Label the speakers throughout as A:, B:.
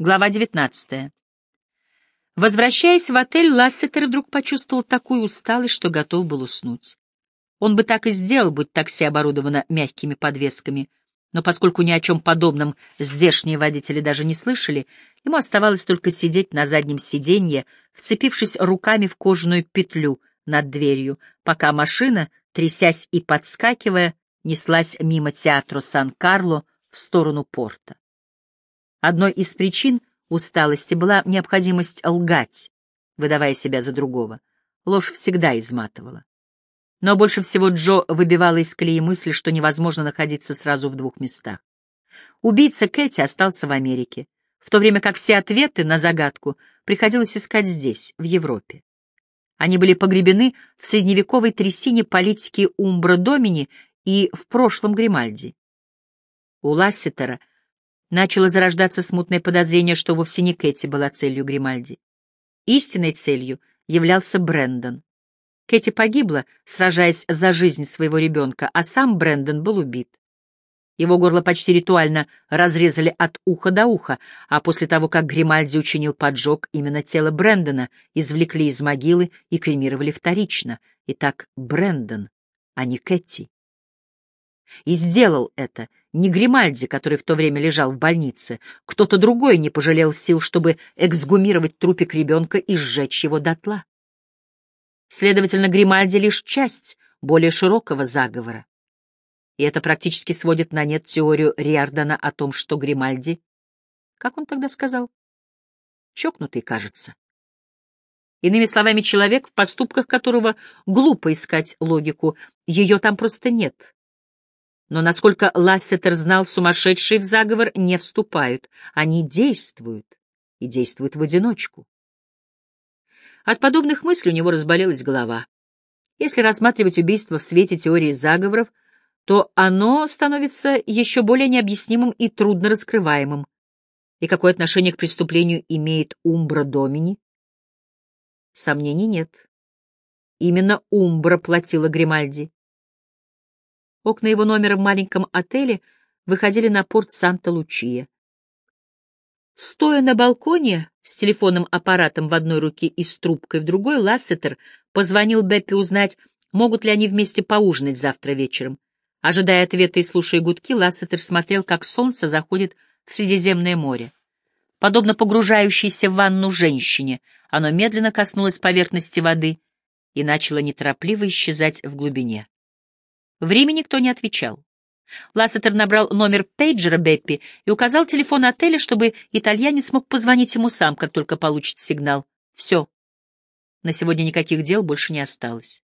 A: Глава 19. Возвращаясь в отель, Лассетер вдруг почувствовал такую усталость, что готов был уснуть. Он бы так и сделал, будь такси оборудовано мягкими подвесками, но поскольку ни о чем подобном здешние водители даже не слышали, ему оставалось только сидеть на заднем сиденье, вцепившись руками в кожаную петлю над дверью, пока машина, трясясь и подскакивая, неслась мимо театра Сан-Карло в сторону порта. Одной из причин усталости была необходимость лгать, выдавая себя за другого. Ложь всегда изматывала. Но больше всего Джо выбивала из колеи мысль, что невозможно находиться сразу в двух местах. Убийца Кэти остался в Америке, в то время как все ответы на загадку приходилось искать здесь, в Европе. Они были погребены в средневековой трясине политики Умбра-Домини и в прошлом Гримальди. У Лассетера начало зарождаться смутное подозрение, что вовсе не Кэти была целью Гримальди. Истинной целью являлся Брэндон. Кэти погибла, сражаясь за жизнь своего ребенка, а сам Брэндон был убит. Его горло почти ритуально разрезали от уха до уха, а после того, как Гримальди учинил поджог, именно тело Брэндона извлекли из могилы и кремировали вторично. Итак, Брэндон, а не Кэти. И сделал это не Гримальди, который в то время лежал в больнице. Кто-то другой не пожалел сил, чтобы эксгумировать трупик ребенка и сжечь его дотла. Следовательно, Гримальди — лишь часть более широкого заговора. И это практически сводит на нет теорию Риардана о том, что Гримальди... Как он тогда сказал? Чокнутый, кажется. Иными словами, человек, в поступках которого глупо искать логику, ее там просто нет. Но, насколько Лассетер знал, сумасшедшие в заговор не вступают. Они действуют, и действуют в одиночку. От подобных мыслей у него разболелась голова. Если рассматривать убийство в свете теории заговоров, то оно становится еще более необъяснимым и трудно раскрываемым. И какое отношение к преступлению имеет Умбра Домини? Сомнений нет. Именно Умбра платила Гримальди. Окна его номера в маленьком отеле выходили на порт Санта-Лучия. Стоя на балконе с телефонным аппаратом в одной руке и с трубкой в другой, Лассетер позвонил Беппи узнать, могут ли они вместе поужинать завтра вечером. Ожидая ответа и слушая гудки, Лассетер смотрел, как солнце заходит в Средиземное море. Подобно погружающейся в ванну женщине, оно медленно коснулось поверхности воды и начало неторопливо исчезать в глубине. В Риме никто не отвечал. Лассетер набрал номер пейджера Беппи и указал телефон отеля, чтобы итальянец мог позвонить ему сам, как только получит сигнал. Все. На сегодня никаких дел больше не осталось.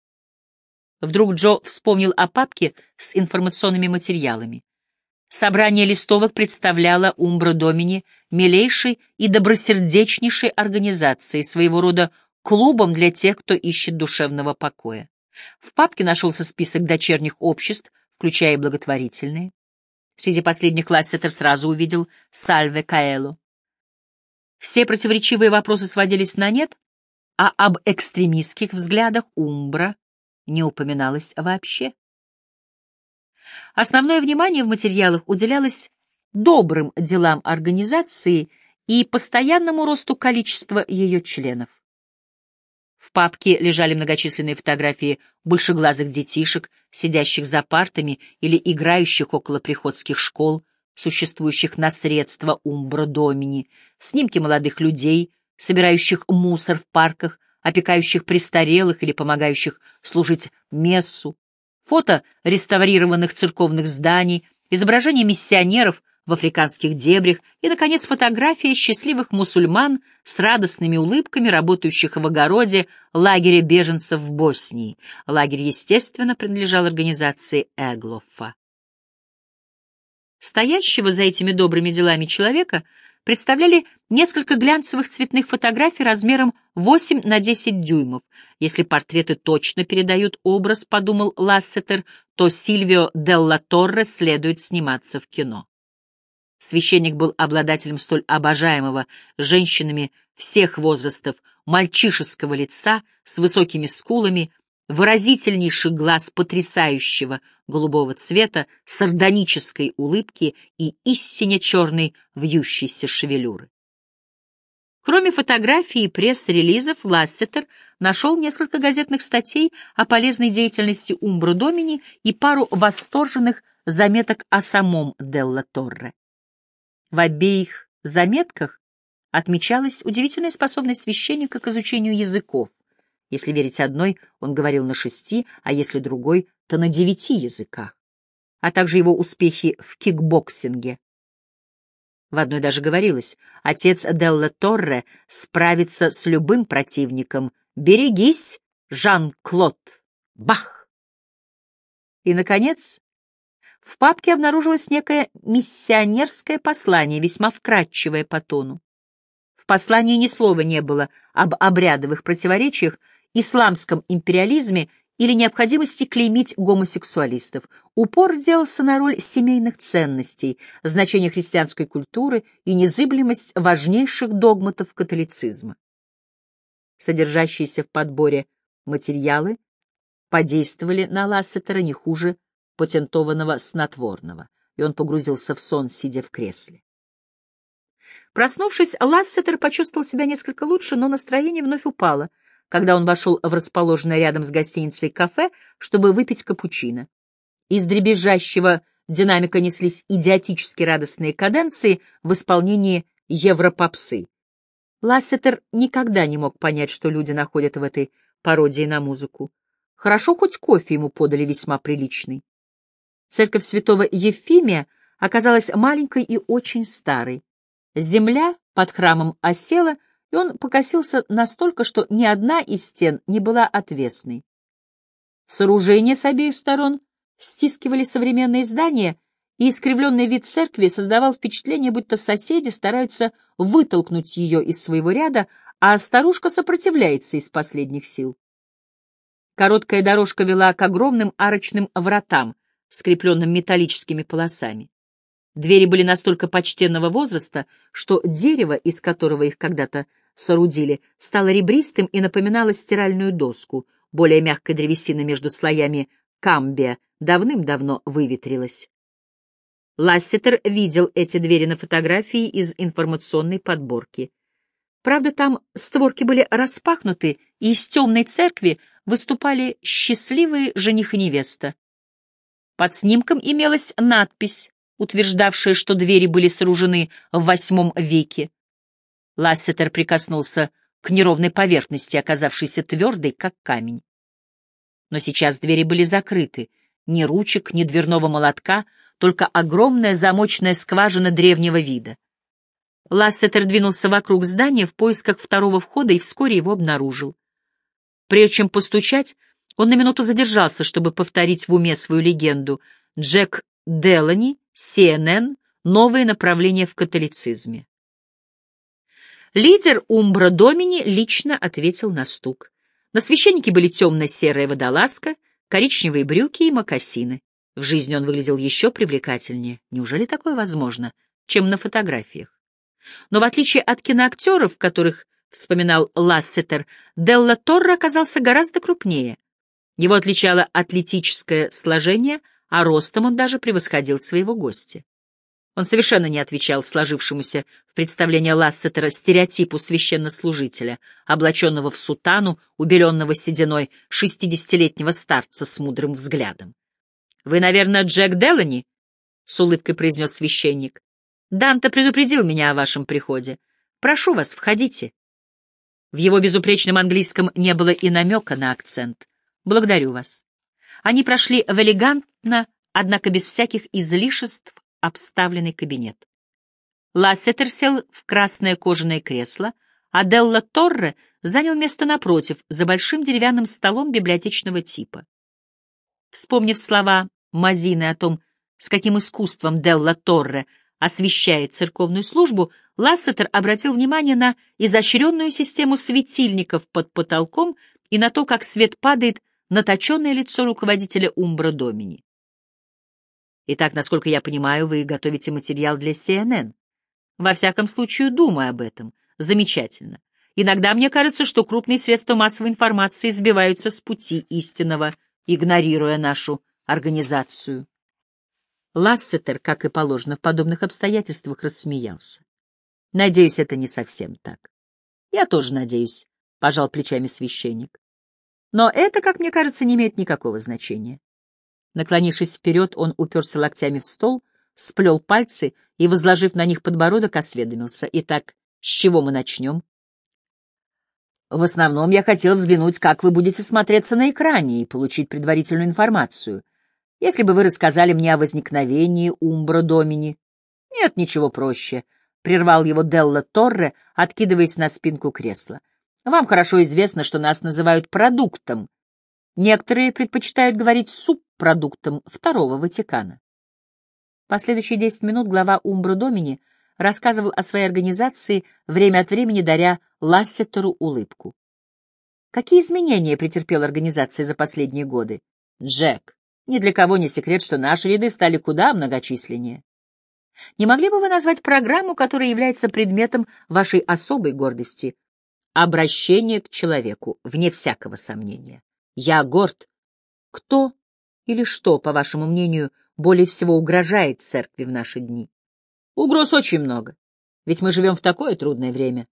A: Вдруг Джо вспомнил о папке с информационными материалами. Собрание листовок представляло Умбро Домини милейшей и добросердечнейшей организацией, своего рода клубом для тех, кто ищет душевного покоя. В папке нашелся список дочерних обществ, включая и благотворительные. Среди последних Лассетер сразу увидел Сальве Каэло. Все противоречивые вопросы сводились на нет, а об экстремистских взглядах Умбра не упоминалось вообще. Основное внимание в материалах уделялось добрым делам организации и постоянному росту количества ее членов. В папке лежали многочисленные фотографии большеглазых детишек, сидящих за партами или играющих около приходских школ, существующих на средства Умбра Домини, снимки молодых людей, собирающих мусор в парках, опекающих престарелых или помогающих служить мессу, фото реставрированных церковных зданий, изображения миссионеров в африканских дебрях и, наконец, фотография счастливых мусульман с радостными улыбками, работающих в огороде лагеря беженцев в Боснии. Лагерь, естественно, принадлежал организации Эглофа. Стоящего за этими добрыми делами человека представляли несколько глянцевых цветных фотографий размером 8 на 10 дюймов. Если портреты точно передают образ, подумал Лассетер, то Сильвио Делла Торре следует сниматься в кино. Священник был обладателем столь обожаемого женщинами всех возрастов, мальчишеского лица с высокими скулами, выразительнейший глаз потрясающего голубого цвета, сардонической улыбки и истинно черной вьющейся шевелюры. Кроме фотографий и пресс-релизов, Лассетер нашел несколько газетных статей о полезной деятельности Умбро Домини и пару восторженных заметок о самом Делла Торре. В обеих заметках отмечалась удивительная способность священника к изучению языков. Если верить одной, он говорил на шести, а если другой, то на девяти языках, а также его успехи в кикбоксинге. В одной даже говорилось, отец Делла Торре справится с любым противником. Берегись, Жан-Клод! Бах! И, наконец, в папке обнаружилось некое миссионерское послание, весьма вкрадчивое по тону. В послании ни слова не было об обрядовых противоречиях, исламском империализме или необходимости клеймить гомосексуалистов. Упор делался на роль семейных ценностей, значение христианской культуры и незыблемость важнейших догматов католицизма. Содержащиеся в подборе материалы подействовали на Лассетера не хуже патентованного снотворного, и он погрузился в сон, сидя в кресле. Проснувшись, Лассетер почувствовал себя несколько лучше, но настроение вновь упало, когда он вошел в расположенное рядом с гостиницей кафе, чтобы выпить капучино. Из дребезжащего динамика неслись идиотически радостные каденции в исполнении европопсы. Лассетер никогда не мог понять, что люди находят в этой пародии на музыку. Хорошо, хоть кофе ему подали весьма приличный. Церковь святого Ефимия оказалась маленькой и очень старой. Земля под храмом осела, и он покосился настолько, что ни одна из стен не была отвесной. Сооружения с обеих сторон стискивали современные здания, и искривленный вид церкви создавал впечатление, будто соседи стараются вытолкнуть ее из своего ряда, а старушка сопротивляется из последних сил. Короткая дорожка вела к огромным арочным вратам, скрепленным металлическими полосами. Двери были настолько почтенного возраста, что дерево, из которого их когда-то соорудили, стало ребристым и напоминало стиральную доску. Более мягкая древесина между слоями камбия давным-давно выветрилась. Лассетер видел эти двери на фотографии из информационной подборки. Правда, там створки были распахнуты, и из темной церкви выступали счастливые жених и невеста. Под снимком имелась надпись утверждавшая, что двери были сооружены в восьмом веке. Лассетер прикоснулся к неровной поверхности, оказавшейся твердой, как камень. Но сейчас двери были закрыты, ни ручек, ни дверного молотка, только огромная замочная скважина древнего вида. Лассетер двинулся вокруг здания в поисках второго входа и вскоре его обнаружил. Прежде чем постучать, он на минуту задержался, чтобы повторить в уме свою легенду. Джек Делани CNN «Новые направления в католицизме». Лидер Умбра Домини лично ответил на стук. На священнике были темно-серая водолазка, коричневые брюки и мокасины. В жизни он выглядел еще привлекательнее. Неужели такое возможно, чем на фотографиях? Но в отличие от киноактеров, которых вспоминал Лассетер, Делла Торре оказался гораздо крупнее. Его отличало атлетическое сложение — а ростом он даже превосходил своего гостя. Он совершенно не отвечал сложившемуся в представлении Лассетера стереотипу священнослужителя, облаченного в сутану, убеленного сединой шестидесятилетнего старца с мудрым взглядом. — Вы, наверное, Джек Делани? — с улыбкой произнес священник. — Данте предупредил меня о вашем приходе. Прошу вас, входите. В его безупречном английском не было и намека на акцент. Благодарю вас. Они прошли в элегантно, однако без всяких излишеств, обставленный кабинет. Лассетер сел в красное кожаное кресло, а Делла Торре занял место напротив, за большим деревянным столом библиотечного типа. Вспомнив слова Мазины о том, с каким искусством Делла Торре освещает церковную службу, Лассетер обратил внимание на изощренную систему светильников под потолком и на то, как свет падает на точенное лицо руководителя Умбра Домини. Итак, насколько я понимаю, вы готовите материал для CNN. Во всяком случае, думаю об этом. Замечательно. Иногда мне кажется, что крупные средства массовой информации сбиваются с пути истинного, игнорируя нашу организацию. Лассетер, как и положено в подобных обстоятельствах, рассмеялся. Надеюсь, это не совсем так. Я тоже надеюсь, — пожал плечами священник. Но это, как мне кажется, не имеет никакого значения. Наклонившись вперед, он уперся локтями в стол, сплел пальцы и, возложив на них подбородок, осведомился. Итак, с чего мы начнем? В основном я хотел взглянуть, как вы будете смотреться на экране и получить предварительную информацию. Если бы вы рассказали мне о возникновении Умбра Домини. Нет ничего проще, — прервал его Делла Торре, откидываясь на спинку кресла. Вам хорошо известно, что нас называют продуктом. Некоторые предпочитают говорить субпродуктом Второго Ватикана. Последующие десять минут глава Умбра Домини — рассказывал о своей организации, время от времени даря Лассетеру улыбку. Какие изменения претерпела организация за последние годы? Джек, ни для кого не секрет, что наши ряды стали куда многочисленнее. Не могли бы вы назвать программу, которая является предметом вашей особой гордости? Обращение к человеку, вне всякого сомнения. Я горд. Кто или что, по вашему мнению, более всего угрожает церкви в наши дни? Угроз очень много, ведь мы живем в такое трудное время.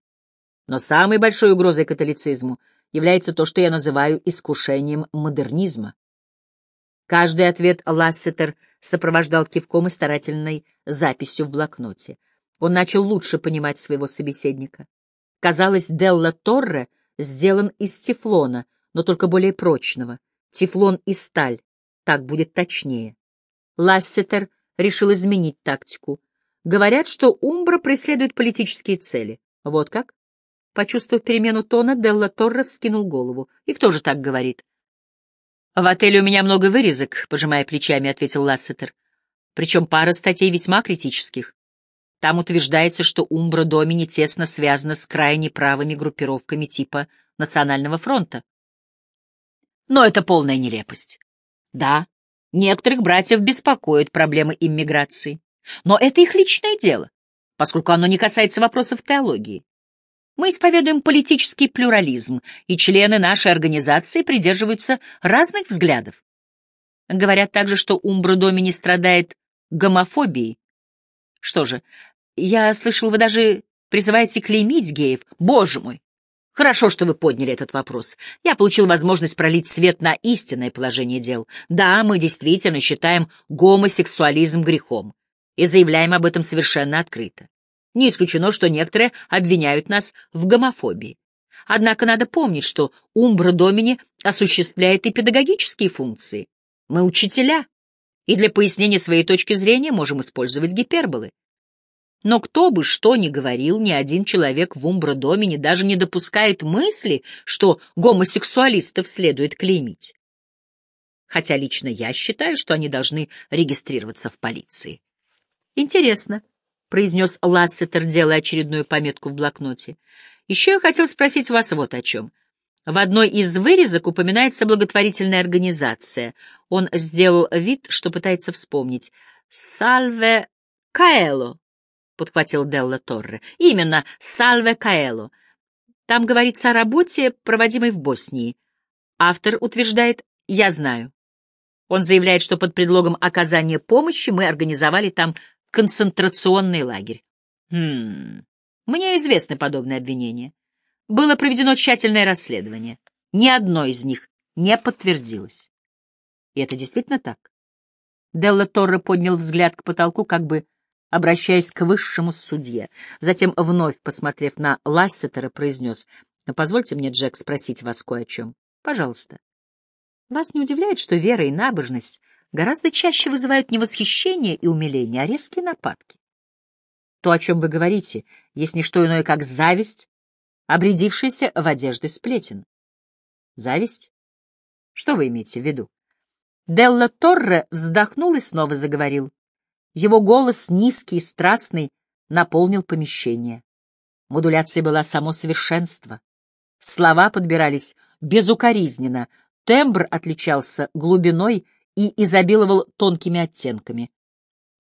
A: Но самой большой угрозой католицизму является то, что я называю искушением модернизма. Каждый ответ Лассетер сопровождал кивком и старательной записью в блокноте. Он начал лучше понимать своего собеседника. Казалось, Делла Торре сделан из тефлона, но только более прочного. Тефлон и сталь. Так будет точнее. Лассетер решил изменить тактику. Говорят, что Умбра преследует политические цели. Вот как? Почувствовав перемену тона, Делла Торре вскинул голову. И кто же так говорит? В отеле у меня много вырезок, пожимая плечами, ответил Лассетер. Причем пара статей весьма критических. Там утверждается, что Умбра Домини тесно связана с крайне правыми группировками типа Национального фронта. Но это полная нелепость. Да, некоторых братьев беспокоят проблемы иммиграции. Но это их личное дело, поскольку оно не касается вопросов теологии. Мы исповедуем политический плюрализм, и члены нашей организации придерживаются разных взглядов. Говорят также, что Умбра Домини страдает гомофобией. Что же, я слышал, вы даже призываете клеймить геев. Боже мой! Хорошо, что вы подняли этот вопрос. Я получил возможность пролить свет на истинное положение дел. Да, мы действительно считаем гомосексуализм грехом и заявляем об этом совершенно открыто. Не исключено, что некоторые обвиняют нас в гомофобии. Однако надо помнить, что Умбра Домини осуществляет и педагогические функции. Мы учителя, и для пояснения своей точки зрения можем использовать гиперболы. Но кто бы что ни говорил, ни один человек в Умбра Домини даже не допускает мысли, что гомосексуалистов следует клеймить. Хотя лично я считаю, что они должны регистрироваться в полиции. Интересно, произнес Лассетер, делая очередную пометку в блокноте. Еще я хотел спросить вас вот о чем. В одной из вырезок упоминается благотворительная организация. Он сделал вид, что пытается вспомнить. «Сальве Каэло», — подхватил Делла Торре. «Именно, Сальве Каэло. Там говорится о работе, проводимой в Боснии. Автор утверждает «Я знаю». Он заявляет, что под предлогом оказания помощи мы организовали там концентрационный лагерь. Хм, мне известны подобные обвинения. Было проведено тщательное расследование. Ни одно из них не подтвердилось. И это действительно так. Делла Торре поднял взгляд к потолку, как бы обращаясь к высшему судье. Затем, вновь посмотрев на Лассетера, произнес, «Позвольте мне, Джек, спросить вас кое о чем. Пожалуйста. Вас не удивляет, что вера и набожность — гораздо чаще вызывают не восхищение и умиление, а резкие нападки. То, о чем вы говорите, есть не что иное, как зависть, обрядившаяся в одежды сплетен. Зависть? Что вы имеете в виду? Делла Торре вздохнул и снова заговорил. Его голос, низкий и страстный, наполнил помещение. Модуляция была само совершенство. Слова подбирались безукоризненно, тембр отличался глубиной и изобиловал тонкими оттенками.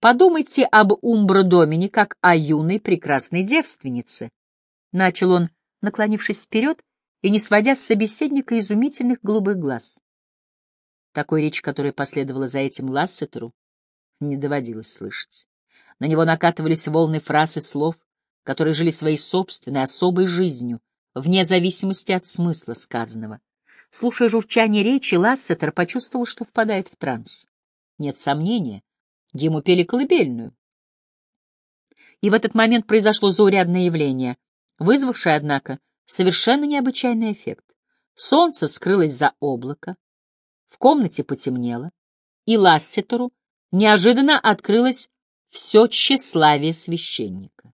A: Подумайте об Умбро-Домине как о юной прекрасной девственнице. Начал он, наклонившись вперед и не сводя с собеседника изумительных голубых глаз. Такой речь, которая последовала за этим Лассетеру, не доводилось слышать. На него накатывались волны фраз и слов, которые жили своей собственной, особой жизнью, вне зависимости от смысла сказанного. Слушая журчание речи, Лассетер почувствовал, что впадает в транс. Нет сомнения, ему пели колыбельную. И в этот момент произошло заурядное явление, вызвавшее, однако, совершенно необычайный эффект. Солнце скрылось за облако, в комнате потемнело, и Лассетеру неожиданно открылось все тщеславие священника.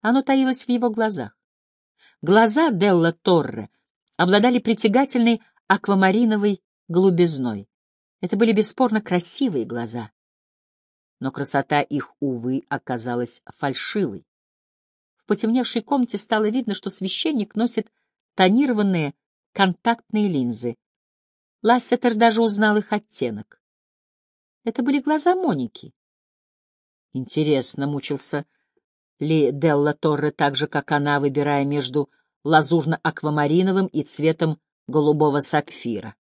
A: Оно таилось в его глазах. Глаза Делла Торре обладали притягательной аквамариновой голубизной. Это были бесспорно красивые глаза. Но красота их, увы, оказалась фальшивой. Потемневшей комнате стало видно, что священник носит тонированные контактные линзы. Лассетер даже узнал их оттенок. Это были глаза Моники. Интересно, мучился ли Делла Торре так же, как она, выбирая между лазурно-аквамариновым и цветом голубого сапфира.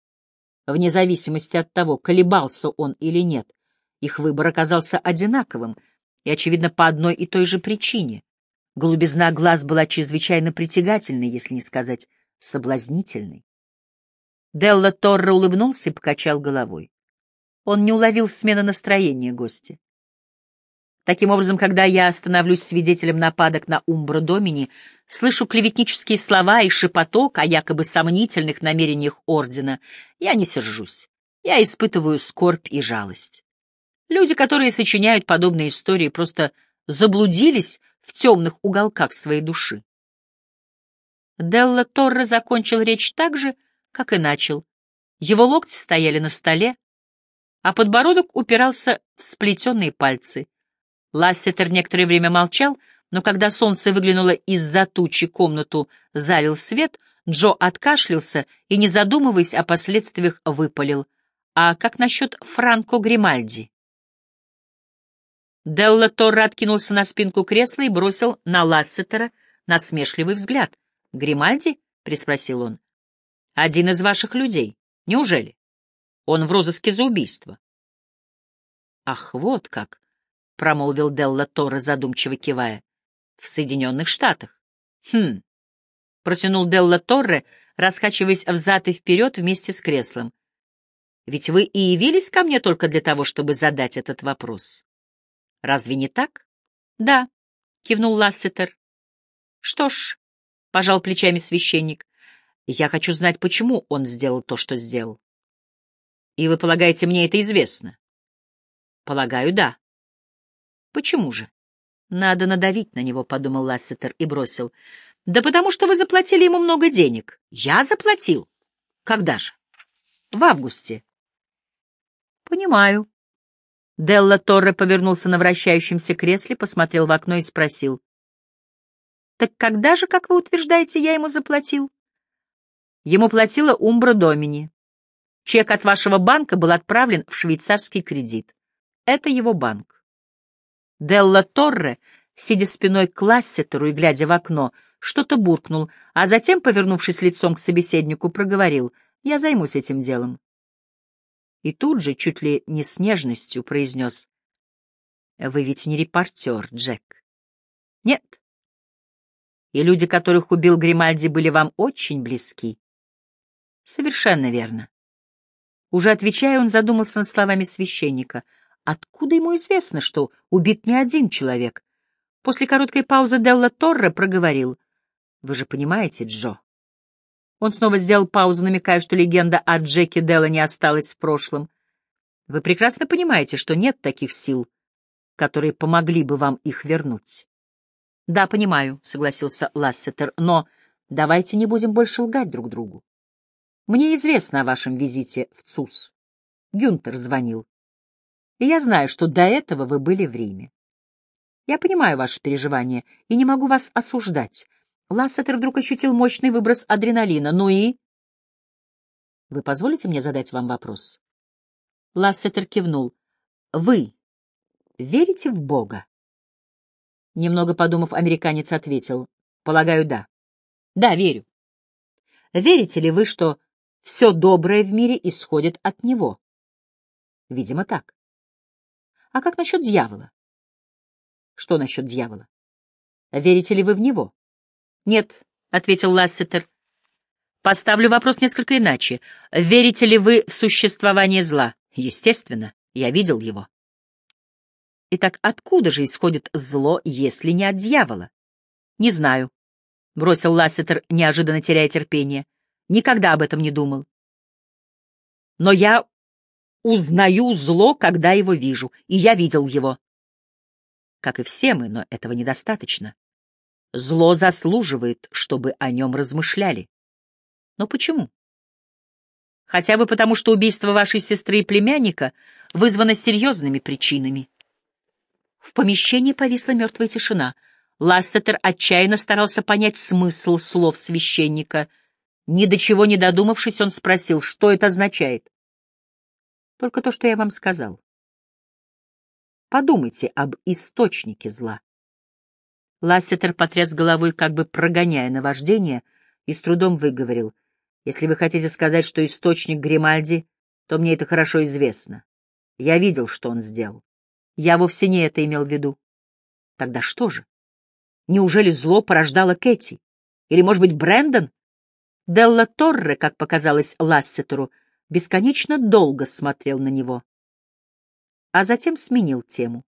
A: Вне зависимости от того, колебался он или нет, их выбор оказался одинаковым, и, очевидно, по одной и той же причине. Голубизна глаз была чрезвычайно притягательной, если не сказать соблазнительной. Делла Торре улыбнулся и покачал головой. Он не уловил смены настроения гостя. Таким образом, когда я становлюсь свидетелем нападок на Умбро Домини, слышу клеветнические слова и шепоток о якобы сомнительных намерениях Ордена, я не сержусь. Я испытываю скорбь и жалость. Люди, которые сочиняют подобные истории, просто заблудились в темных уголках своей души. Делла Торре закончил речь так же, как и начал. Его локти стояли на столе, а подбородок упирался в сплетенные пальцы. Лассетер некоторое время молчал, но когда солнце выглянуло из-за тучи комнату, залил свет, Джо откашлялся и, не задумываясь о последствиях, выпалил. «А как насчет Франко Гримальди?» Делла Торре откинулся на спинку кресла и бросил на Лассетера насмешливый взгляд. «Гримальди?» — приспросил он. «Один из ваших людей. Неужели? Он в розыске за убийство». «Ах, вот как!» — промолвил Делла Торре, задумчиво кивая. — В Соединенных Штатах. — Хм. — протянул Делла Торре, раскачиваясь взад и вперед вместе с креслом. — Ведь вы и явились ко мне только для того, чтобы задать этот вопрос. — Разве не так? — Да, — кивнул Лассетер. — Что ж, — пожал плечами священник, — я хочу знать, почему он сделал то, что сделал. — И вы полагаете, мне это известно? — Полагаю, да. Почему же? Надо надавить на него, подумал Лассетер и бросил. Да потому что вы заплатили ему много денег. Я заплатил. Когда же? В августе. Понимаю. Делла Торре повернулся на вращающемся кресле, посмотрел в окно и спросил. Так когда же, как вы утверждаете, я ему заплатил? Ему платила Умбра Домини. Чек от вашего банка был отправлен в швейцарский кредит. Это его банк. Делла Торре, сидя спиной к Лассетеру и глядя в окно, что-то буркнул, а затем, повернувшись лицом к собеседнику, проговорил «Я займусь этим делом». И тут же, чуть ли не с нежностью, произнес «Вы ведь не репортер, Джек». «Нет». «И люди, которых убил Гримальди, были вам очень близки». «Совершенно верно». Уже отвечая, он задумался над словами священника — Откуда ему известно, что убит не один человек? После короткой паузы Делла Торре проговорил. «Вы же понимаете, Джо?» Он снова сделал паузу, намекая, что легенда о Джеке Делла не осталась в прошлом. «Вы прекрасно понимаете, что нет таких сил, которые помогли бы вам их вернуть». «Да, понимаю», — согласился Лассетер, — «но давайте не будем больше лгать друг другу. Мне известно о вашем визите в ЦУС. Гюнтер звонил и я знаю, что до этого вы были в Риме. Я понимаю ваши переживания и не могу вас осуждать. Лассетер вдруг ощутил мощный выброс адреналина. Ну и... Вы позволите мне задать вам вопрос? Лассетер кивнул. Вы верите в Бога? Немного подумав, американец ответил. Полагаю, да. Да, верю. Верите ли вы, что все доброе в мире исходит от Него? Видимо, так. А как насчет дьявола? Что насчет дьявола? Верите ли вы в него? Нет, — ответил Лассетер. «Поставлю вопрос несколько иначе. Верите ли вы в существование зла? Естественно, я видел его». Итак, откуда же исходит зло, если не от дьявола? Не знаю, — бросил Лассетер, неожиданно теряя терпение. Никогда об этом не думал. Но я узнаю зло, когда его вижу, и я видел его. Как и все мы, но этого недостаточно. Зло заслуживает, чтобы о нем размышляли. Но почему? Хотя бы потому, что убийство вашей сестры и племянника вызвано серьезными причинами. В помещении повисла мертвая тишина. Лассетер отчаянно старался понять смысл слов священника. Ни до чего не додумавшись, он спросил, что это означает. Только то, что я вам сказал. Подумайте об источнике зла. Лассетер потряс головой, как бы прогоняя наваждение, и с трудом выговорил. Если вы хотите сказать, что источник Гримальди, то мне это хорошо известно. Я видел, что он сделал. Я вовсе не это имел в виду. Тогда что же? Неужели зло порождало Кэти? Или, может быть, Брэндон? Делла Торре, как показалось Лассетеру, бесконечно долго смотрел на него. А затем сменил тему.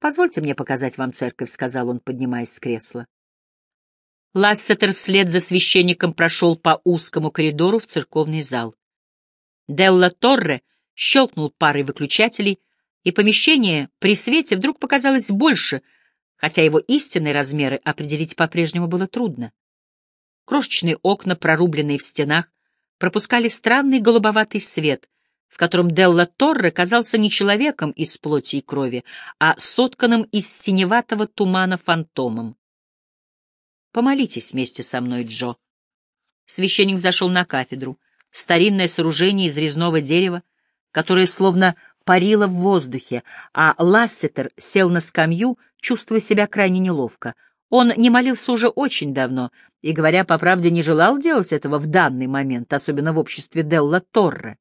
A: «Позвольте мне показать вам церковь», — сказал он, поднимаясь с кресла. Лассетер вслед за священником прошел по узкому коридору в церковный зал. Делла Торре щелкнул парой выключателей, и помещение при свете вдруг показалось больше, хотя его истинные размеры определить по-прежнему было трудно. Крошечные окна, прорубленные в стенах, пропускали странный голубоватый свет, в котором Делла Торре казался не человеком из плоти и крови, а сотканным из синеватого тумана фантомом. «Помолитесь вместе со мной, Джо». Священник зашел на кафедру, старинное сооружение из резного дерева, которое словно парило в воздухе, а Лассетер сел на скамью, чувствуя себя крайне неловко. Он не молился уже очень давно и, говоря по правде, не желал делать этого в данный момент, особенно в обществе Делла Торре.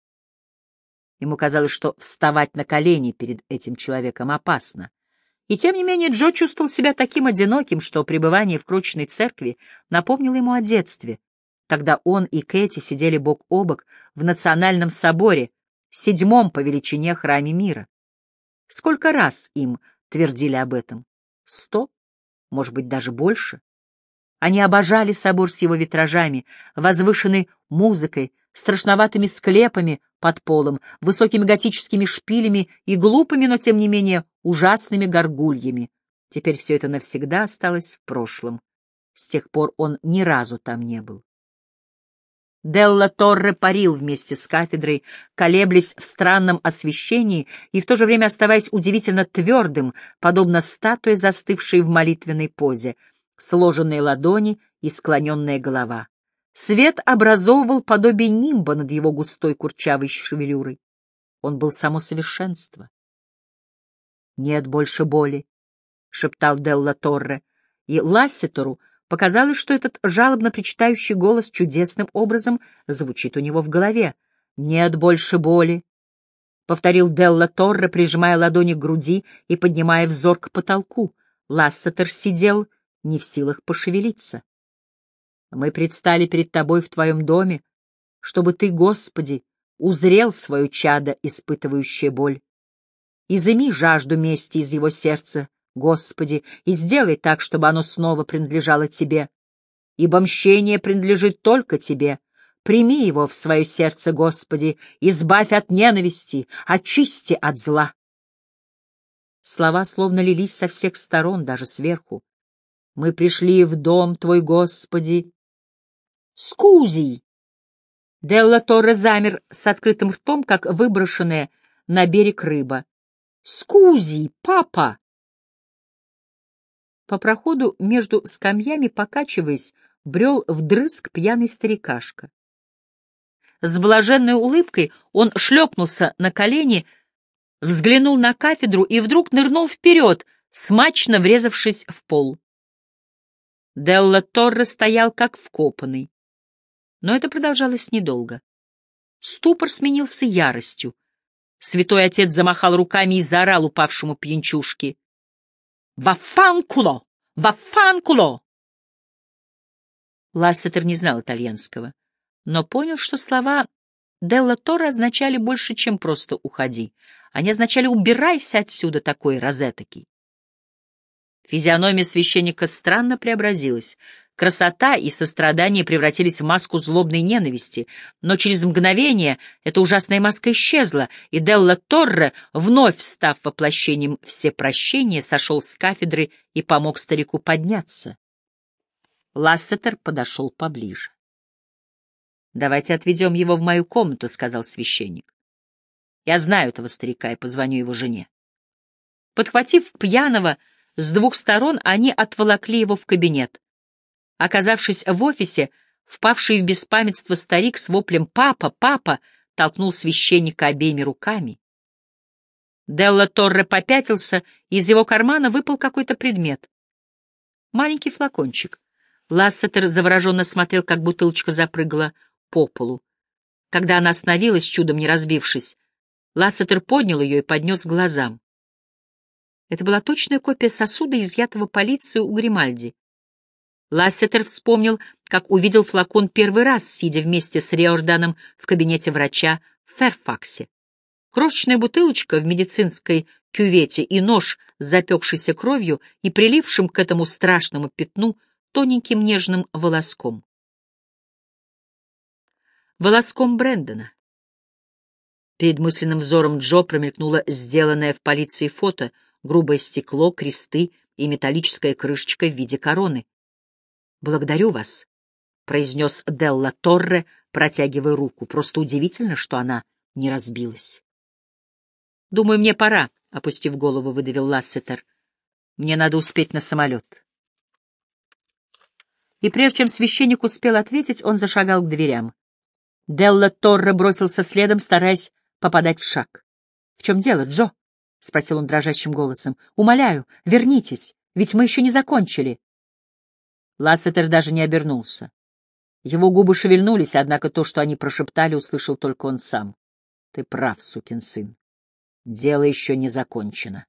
A: Ему казалось, что вставать на колени перед этим человеком опасно. И тем не менее Джо чувствовал себя таким одиноким, что пребывание в крученной церкви напомнило ему о детстве. Тогда он и Кэти сидели бок о бок в национальном соборе, седьмом по величине храме мира. Сколько раз им твердили об этом? Сто? Может быть, даже больше? Они обожали собор с его витражами, возвышенной музыкой, страшноватыми склепами под полом, высокими готическими шпилями и глупыми, но тем не менее ужасными горгульями. Теперь все это навсегда осталось в прошлом. С тех пор он ни разу там не был. Делла Торре парил вместе с кафедрой, колеблясь в странном освещении и в то же время оставаясь удивительно твердым, подобно статуе, застывшей в молитвенной позе, сложенные ладони и склоненная голова. Свет образовывал подобие нимба над его густой курчавой шевелюрой. Он был само совершенство. «Нет больше боли», — шептал Делла Торре, и Лассетору Показалось, что этот жалобно причитающий голос чудесным образом звучит у него в голове. «Нет больше боли», — повторил Делла Торре, прижимая ладони к груди и поднимая взор к потолку. Лассетер сидел, не в силах пошевелиться. «Мы предстали перед тобой в твоем доме, чтобы ты, Господи, узрел свое чадо, испытывающее боль. Изыми жажду мести из его сердца, Господи, и сделай так, чтобы оно снова принадлежало Тебе. Ибо мщение принадлежит только Тебе. Прими его в свое сердце, Господи, избавь от ненависти, очисти от зла. Слова словно лились со всех сторон, даже сверху. Мы пришли в дом Твой, Господи. Скузи! Делла Торре замер с открытым ртом, как выброшенная на берег рыба. «Скузи, папа!» По проходу между скамьями, покачиваясь, брел вдрызг пьяный старикашка. С блаженной улыбкой он шлепнулся на колени, взглянул на кафедру и вдруг нырнул вперед, смачно врезавшись в пол. Делла Торре стоял как вкопанный. Но это продолжалось недолго. Ступор сменился яростью. Святой отец замахал руками и заорал упавшему пьянчушке. Вафанкуло! Вафанкуло! Лассетер не знал итальянского, но понял, что слова Делла Торре означали больше, чем просто «уходи». Они означали «убирайся отсюда, такой розетокий». Физиономия священника странно преобразилась. Красота и сострадание превратились в маску злобной ненависти, но через мгновение эта ужасная маска исчезла, и Делла Торре, вновь став воплощением всепрощения, сошел с кафедры и помог старику подняться. Лассетер подошел поближе. «Давайте отведем его в мою комнату», — сказал священник. «Я знаю этого старика и позвоню его жене». Подхватив пьяного с двух сторон, они отволокли его в кабинет. Оказавшись в офисе, впавший в беспамятство старик с воплем «Папа! Папа!» толкнул священника обеими руками. Делла Торре попятился, и из его кармана выпал какой-то предмет. Маленький флакончик. Лассетер завороженно смотрел, как бутылочка запрыгала по полу. Когда она остановилась, чудом не разбившись, Лассетер поднял ее и поднес к глазам. Это была точная копия сосуда, изъятого полицией у Гримальди. Лассетер вспомнил, как увидел флакон первый раз, сидя вместе с Риорданом в кабинете врача в Ферфаксе. Крошечная бутылочка в медицинской кювете и нож с запекшейся кровью и прилившим к этому страшному пятну тоненьким нежным волоском волоском Брэндона. Перед мысленным взором Джо промелькнуло сделанное в полиции фото, грубое стекло, кресты и металлическая крышечка в виде короны. «Благодарю вас», — произнес Делла Торре, протягивая руку. «Просто удивительно, что она не разбилась». «Думаю, мне пора», — опустив голову, выдавил Лассетер. «Мне надо успеть на самолет». И прежде чем священник успел ответить, он зашагал к дверям. Делла Торре бросился следом, стараясь попадать в шаг. — В чем дело, Джо? — спросил он дрожащим голосом. — Умоляю, вернитесь, ведь мы еще не закончили. Лассетер даже не обернулся. Его губы шевельнулись, однако то, что они прошептали, услышал только он сам. — Ты прав, сукин сын. Дело еще не закончено.